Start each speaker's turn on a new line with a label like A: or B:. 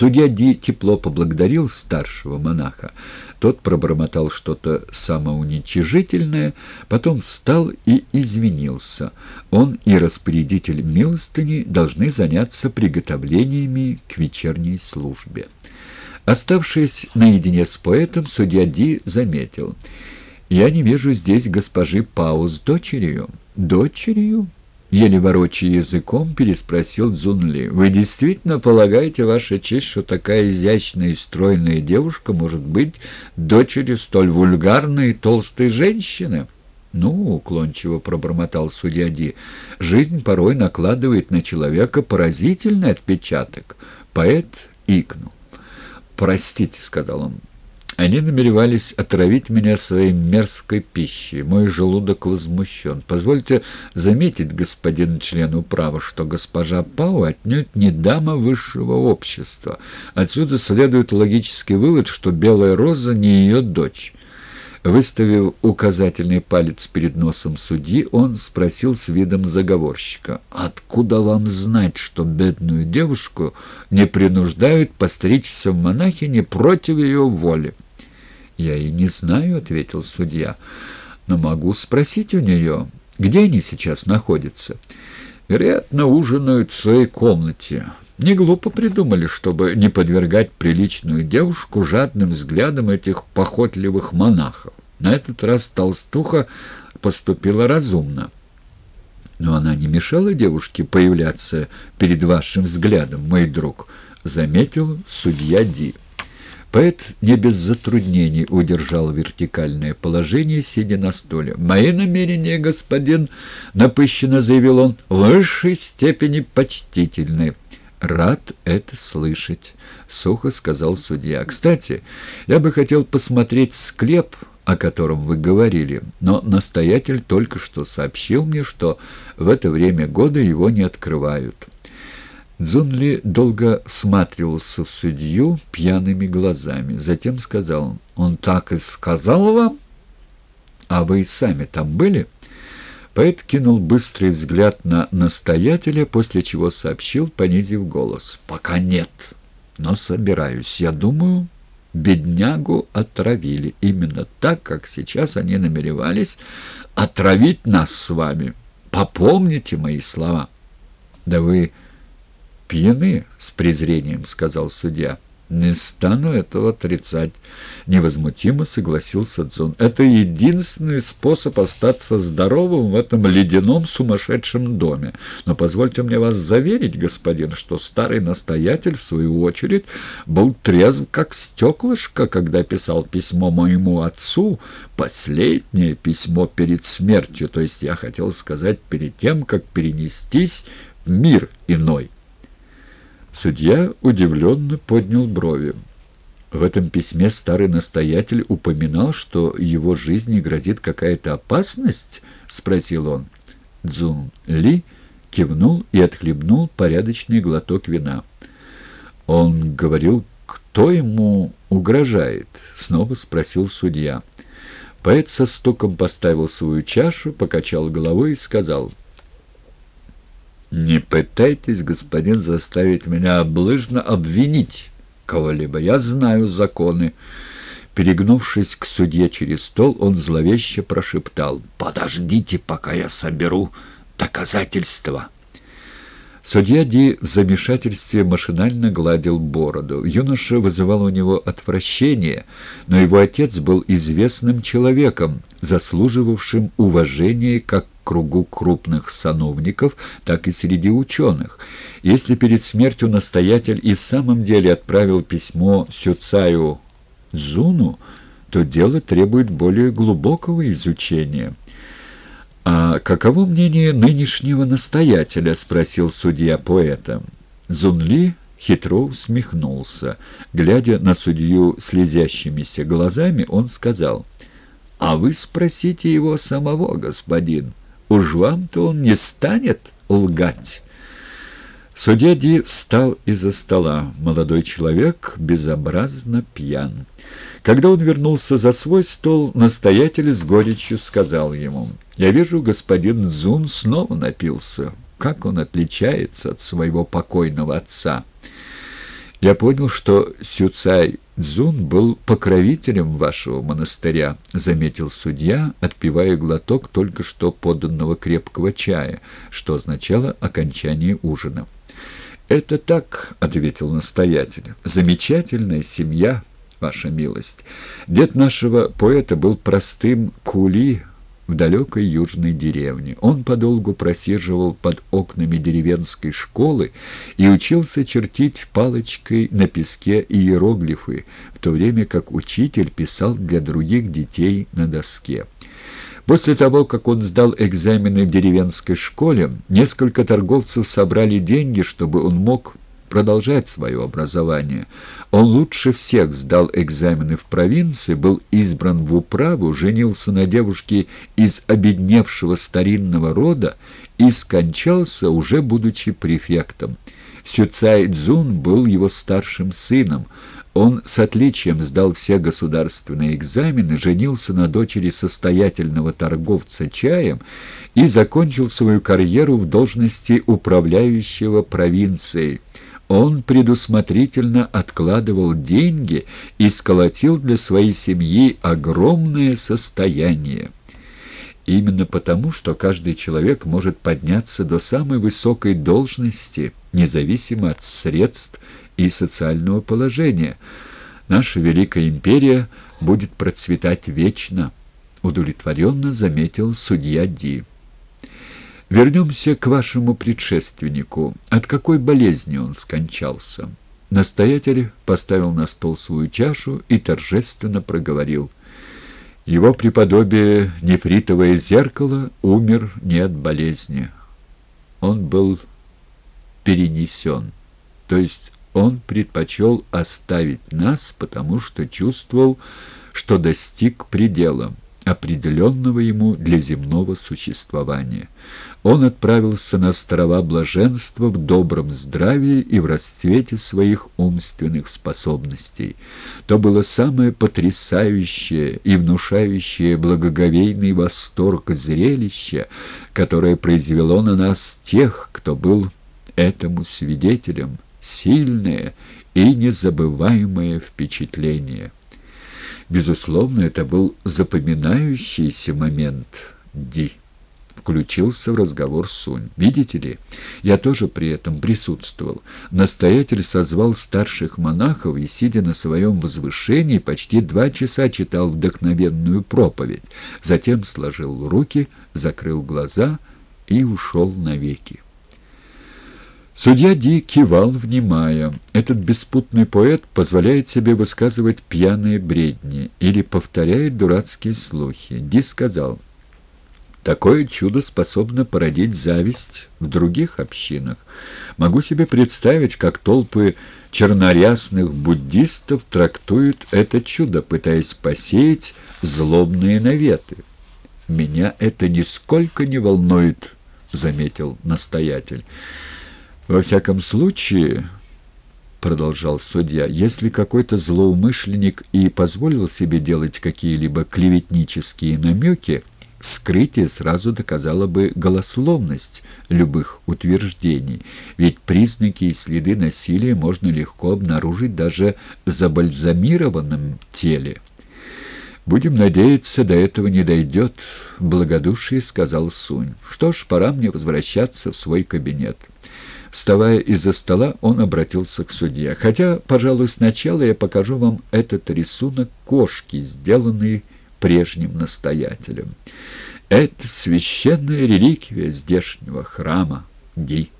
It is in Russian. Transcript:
A: Судья Ди тепло поблагодарил старшего монаха. Тот пробормотал что-то самоуничижительное, потом встал и извинился. Он и распорядитель милостыни должны заняться приготовлениями к вечерней службе. Оставшись наедине с поэтом, судья Ди заметил. «Я не вижу здесь госпожи Пау с дочерью». «Дочерью?» Еле ворочая языком, переспросил Цзунли. «Вы действительно полагаете, Ваша честь, что такая изящная и стройная девушка может быть дочерью столь вульгарной и толстой женщины?» «Ну, — уклончиво пробормотал судья Ди, — жизнь порой накладывает на человека поразительный отпечаток». Поэт икнул. «Простите, — сказал он, они намеревались отравить меня своей мерзкой пищей. Мой желудок возмущен. Позвольте заметить, господин член управы, что госпожа Пау отнюдь не дама высшего общества. Отсюда следует логический вывод, что Белая Роза не ее дочь. Выставив указательный палец перед носом судьи, он спросил с видом заговорщика, «Откуда вам знать, что бедную девушку не принуждают постричься в монахине против ее воли?» «Я и не знаю», — ответил судья, — «но могу спросить у нее, где они сейчас находятся?» «Вероятно, ужинают в своей комнате». Не глупо придумали, чтобы не подвергать приличную девушку жадным взглядам этих похотливых монахов. На этот раз толстуха поступила разумно. Но она не мешала девушке появляться перед вашим взглядом, мой друг, заметил судья Ди. Поэт не без затруднений удержал вертикальное положение, сидя на стуле. «Мои намерения, господин», — напыщенно заявил он, — «в высшей степени почтительны». «Рад это слышать», — сухо сказал судья. «Кстати, я бы хотел посмотреть склеп, о котором вы говорили, но настоятель только что сообщил мне, что в это время года его не открывают». Дзунли долго всматривался в судью пьяными глазами. Затем сказал, «Он так и сказал вам? А вы и сами там были?» Поэт кинул быстрый взгляд на настоятеля, после чего сообщил, понизив голос, «Пока нет, но собираюсь. Я думаю, беднягу отравили. Именно так, как сейчас они намеревались отравить нас с вами. Попомните мои слова». «Да вы...» пьяны, — с презрением сказал судья. «Не стану этого отрицать», — невозмутимо согласился Дзон. «Это единственный способ остаться здоровым в этом ледяном сумасшедшем доме. Но позвольте мне вас заверить, господин, что старый настоятель, в свою очередь, был трезв, как стеклышко, когда писал письмо моему отцу, последнее письмо перед смертью, то есть я хотел сказать перед тем, как перенестись в мир иной». Судья удивленно поднял брови. В этом письме старый настоятель упоминал, что его жизни грозит какая-то опасность? — спросил он. Цзун Ли кивнул и отхлебнул порядочный глоток вина. Он говорил, кто ему угрожает? — снова спросил судья. Поэт со стуком поставил свою чашу, покачал головой и сказал — «Не пытайтесь, господин, заставить меня облыжно обвинить кого-либо. Я знаю законы». Перегнувшись к судье через стол, он зловеще прошептал «Подождите, пока я соберу доказательства». Судья Ди в замешательстве машинально гладил бороду. Юноша вызывал у него отвращение, но его отец был известным человеком, заслуживавшим уважения как кругу крупных сановников, так и среди ученых. Если перед смертью настоятель и в самом деле отправил письмо Сюцаю Зуну, то дело требует более глубокого изучения. «А каково мнение нынешнего настоятеля?» — спросил судья поэта. Зунли хитро усмехнулся. Глядя на судью слезящимися глазами, он сказал, «А вы спросите его самого, господин. Уж вам-то он не станет лгать». Судья Ди встал из-за стола. Молодой человек безобразно пьян. Когда он вернулся за свой стол, настоятель с горечью сказал ему, «Я вижу, господин Зун снова напился. Как он отличается от своего покойного отца!» Я понял, что Сюцай Цзун был покровителем вашего монастыря, заметил судья, отпивая глоток только что поданного крепкого чая, что означало окончание ужина. «Это так», — ответил настоятель, — «замечательная семья, ваша милость. Дед нашего поэта был простым кули в далекой южной деревне. Он подолгу просиживал под окнами деревенской школы и учился чертить палочкой на песке иероглифы, в то время как учитель писал для других детей на доске. После того, как он сдал экзамены в деревенской школе, несколько торговцев собрали деньги, чтобы он мог продолжать свое образование. Он лучше всех сдал экзамены в провинции, был избран в управу, женился на девушке из обедневшего старинного рода и скончался, уже будучи префектом. Сюцай Цзун был его старшим сыном. Он с отличием сдал все государственные экзамены, женился на дочери состоятельного торговца чаем и закончил свою карьеру в должности управляющего провинцией. Он предусмотрительно откладывал деньги и сколотил для своей семьи огромное состояние. Именно потому, что каждый человек может подняться до самой высокой должности, независимо от средств и социального положения. Наша Великая Империя будет процветать вечно, удовлетворенно заметил судья Ди. Вернемся к вашему предшественнику. От какой болезни он скончался?» Настоятель поставил на стол свою чашу и торжественно проговорил. Его преподобие нефритовое зеркало умер не от болезни. Он был перенесен, то есть он предпочел оставить нас, потому что чувствовал, что достиг предела определенного ему для земного существования. Он отправился на острова блаженства в добром здравии и в расцвете своих умственных способностей. То было самое потрясающее и внушающее благоговейный восторг зрелище, которое произвело на нас тех, кто был этому свидетелем, сильное и незабываемое впечатление. Безусловно, это был запоминающийся момент Ди. Включился в разговор Сунь. «Видите ли, я тоже при этом присутствовал. Настоятель созвал старших монахов и, сидя на своем возвышении, почти два часа читал вдохновенную проповедь. Затем сложил руки, закрыл глаза и ушел навеки. Судья Ди кивал, внимая. Этот беспутный поэт позволяет себе высказывать пьяные бредни или повторяет дурацкие слухи. Ди сказал, «Такое чудо способно породить зависть в других общинах. Могу себе представить, как толпы чернорясных буддистов трактуют это чудо, пытаясь посеять злобные наветы. Меня это нисколько не волнует», — заметил настоятель. «Во всяком случае...» — продолжал судья, — «если какой-то злоумышленник и позволил себе делать какие-либо клеветнические намеки, вскрытие сразу доказало бы голословность любых утверждений, ведь признаки и следы насилия можно легко обнаружить даже в забальзамированном теле». «Будем надеяться, до этого не дойдет», — благодушие сказал Сунь. «Что ж, пора мне возвращаться в свой кабинет». Вставая из-за стола, он обратился к судье. «Хотя, пожалуй, сначала я покажу вам этот рисунок кошки, сделанный прежним настоятелем. Это священная реликвия здешнего храма Ди».